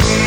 Yeah.